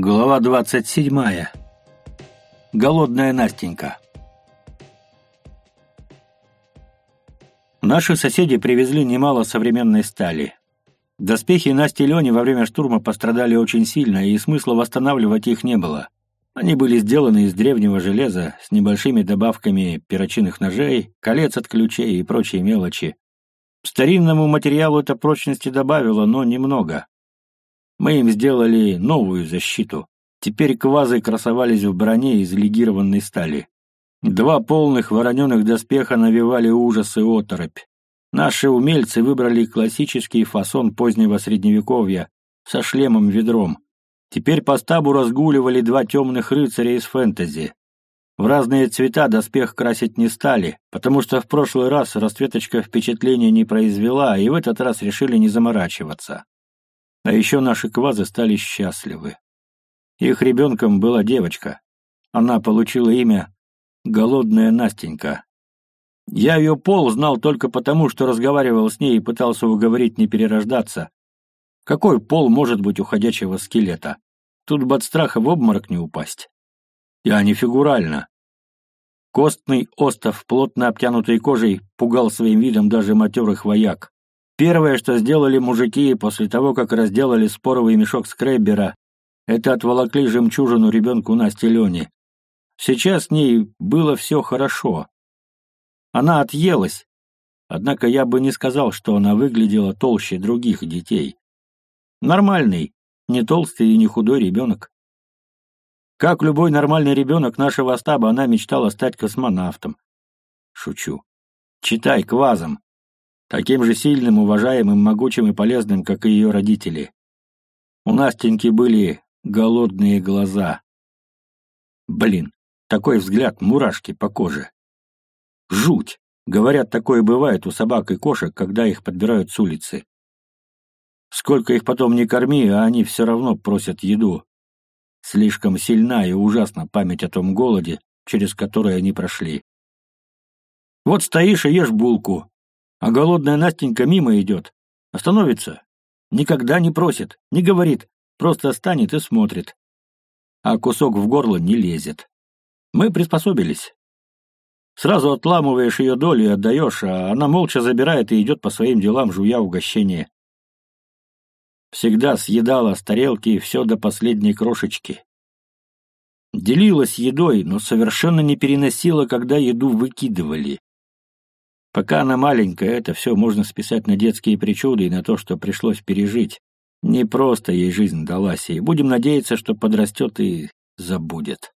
Глава двадцать седьмая. Голодная Настенька. Наши соседи привезли немало современной стали. Доспехи Насти и во время штурма пострадали очень сильно, и смысла восстанавливать их не было. Они были сделаны из древнего железа с небольшими добавками перочинных ножей, колец от ключей и прочей мелочи. Старинному материалу это прочности добавило, но немного. Мы им сделали новую защиту. Теперь квазы красовались в броне из легированной стали. Два полных вороненых доспеха навевали ужас и оторопь. Наши умельцы выбрали классический фасон позднего средневековья со шлемом-ведром. Теперь по стабу разгуливали два темных рыцаря из фэнтези. В разные цвета доспех красить не стали, потому что в прошлый раз расцветочка впечатления не произвела, и в этот раз решили не заморачиваться. А еще наши квазы стали счастливы. Их ребенком была девочка. Она получила имя «Голодная Настенька». Я ее пол знал только потому, что разговаривал с ней и пытался уговорить не перерождаться. Какой пол может быть у ходячего скелета? Тут бы от страха в обморок не упасть. Я не фигурально. Костный остов, плотно обтянутый кожей, пугал своим видом даже матерых вояк. Первое, что сделали мужики после того, как разделали споровый мешок скреббера, это отволокли жемчужину ребенку Насте Лене. Сейчас с ней было все хорошо. Она отъелась, однако я бы не сказал, что она выглядела толще других детей. Нормальный, не толстый и не худой ребенок. Как любой нормальный ребенок нашего стаба, она мечтала стать космонавтом. Шучу. Читай, квазом таким же сильным, уважаемым, могучим и полезным, как и ее родители. У Настеньки были голодные глаза. Блин, такой взгляд, мурашки по коже. Жуть! Говорят, такое бывает у собак и кошек, когда их подбирают с улицы. Сколько их потом не корми, а они все равно просят еду. Слишком сильна и ужасна память о том голоде, через который они прошли. Вот стоишь и ешь булку, а голодная Настенька мимо идет. Остановится. Никогда не просит, не говорит, просто станет и смотрит. А кусок в горло не лезет. Мы приспособились. Сразу отламываешь ее долю и отдаешь, а она молча забирает и идет по своим делам, жуя угощение. Всегда съедала с тарелки все до последней крошечки. Делилась едой, но совершенно не переносила, когда еду выкидывали. Пока она маленькая, это все можно списать на детские причуды и на то, что пришлось пережить. Не просто ей жизнь далась, и будем надеяться, что подрастет и забудет.